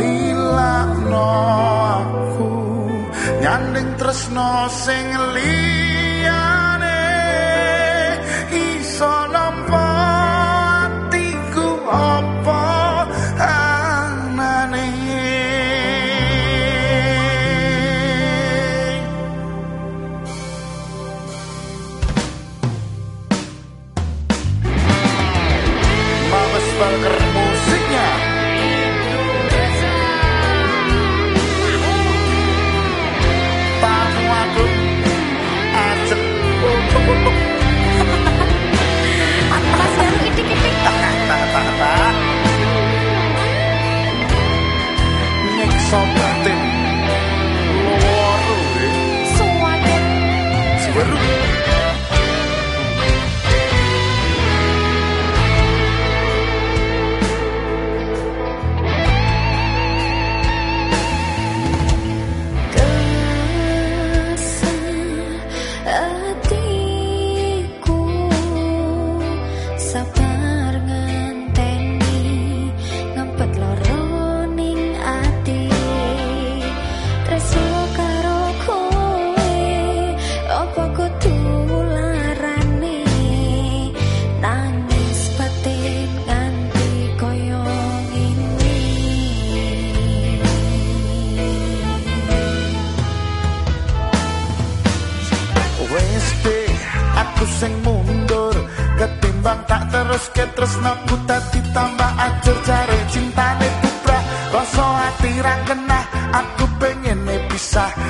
lilakno aku nyanding tresno sing lila Awas ke tresna buta ditambah acer jare. Cintane kubra Rasa ra kena aku pengen ne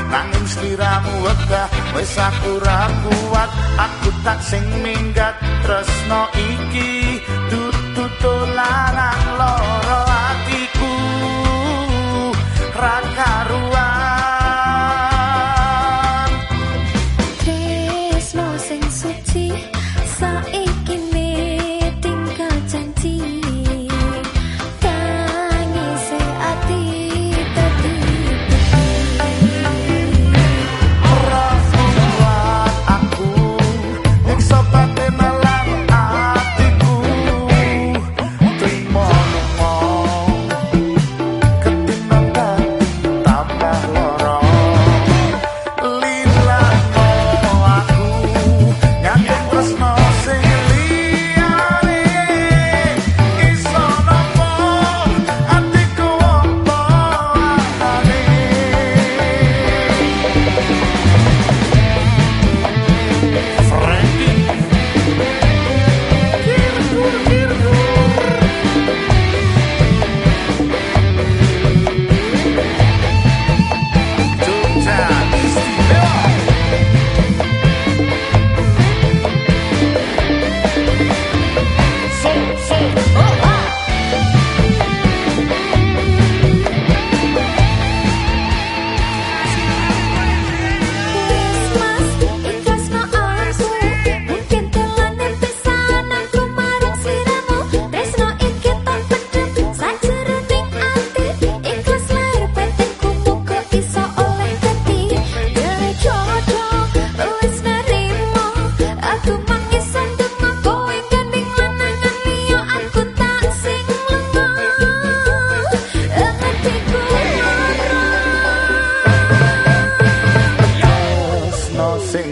nanging sliramu diramu wega wes aku kuat Aku tak sing minggat. Tresno iki dudu larang loro atiku. Raka karuan. Tresno sing suci saing oh. oh, oh.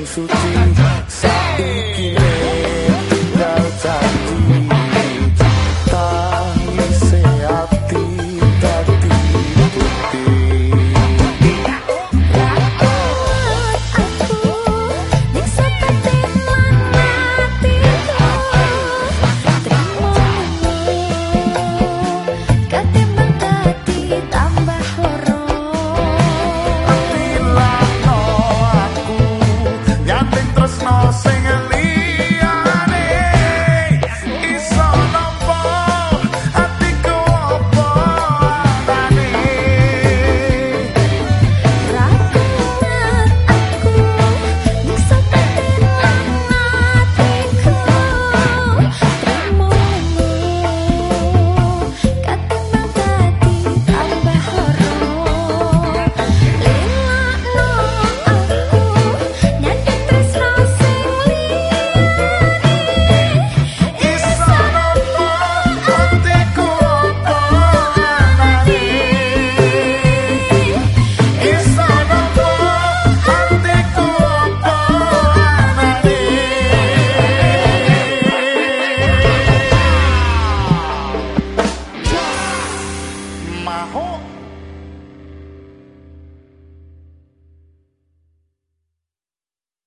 数据